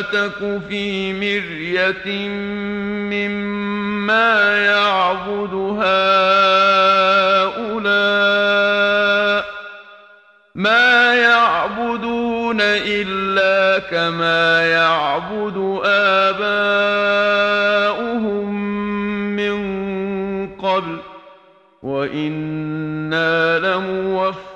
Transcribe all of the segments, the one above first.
تك في مرية مما يعبد هؤلاء ما يعبدون إلا كما يعبد آباؤهم من قبل وإنا لموفقون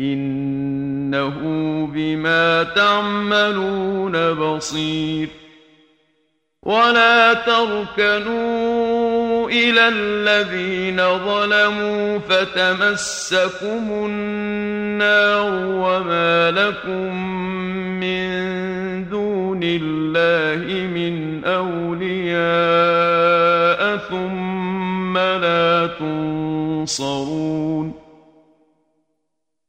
إنه بما تعملون بصير. ولا تركنوا إلى الذين ظلموا فتمسكم النار وما لكم من دون الله من أولياء ثم لا تنصرون.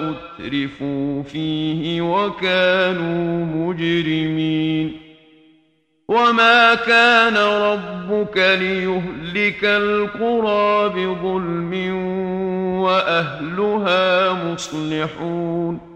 أترفوا فيه وكانوا مجرمين وما كان ربك ليهلك القرى بظلم وأهلها مصلحون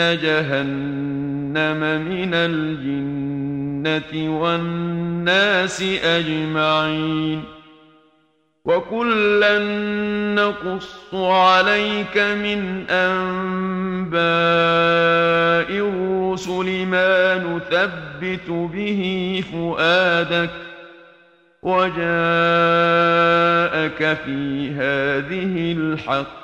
ان جهنم من الجنه والناس اجمعين وكلا نقص عليك من انباء الرسل ما نثبت به فؤادك وجاءك في هذه الحق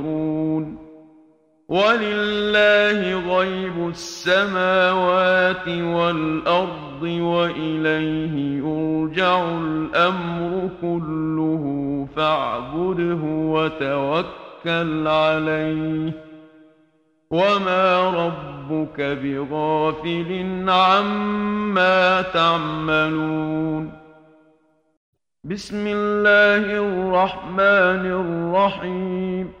وَلِلَّهِ غَيْبُ السَّمَاوَاتِ وَالْأَرْضِ وَإِلَيْهِ يُرْجَعُ الْأَمْرُ كُلُّهُ فَاعْبُدْهُ وَتَوَكَّلْ عَلَيْهِ وَمَا رَبُّكَ بِغَافِلٍ عَمَّا تَعْمَلُونَ بِسْمِ اللَّهِ الرَّحْمَنِ الرَّحِيمِ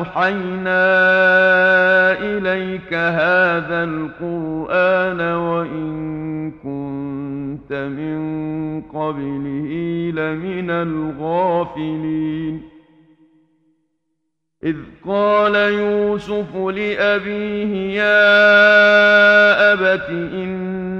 أوحينا إليك هذا القرآن وإن كنت من قبله لمن الغافلين. إذ قال يوسف لأبيه يا أبت إن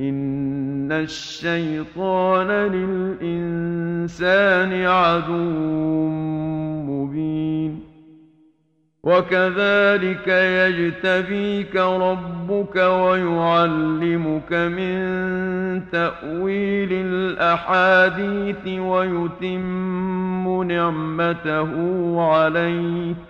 ان الشيطان للانسان عدو مبين. وكذلك يجتبيك ربك ويعلمك من تأويل الأحاديث ويتم نعمته عليك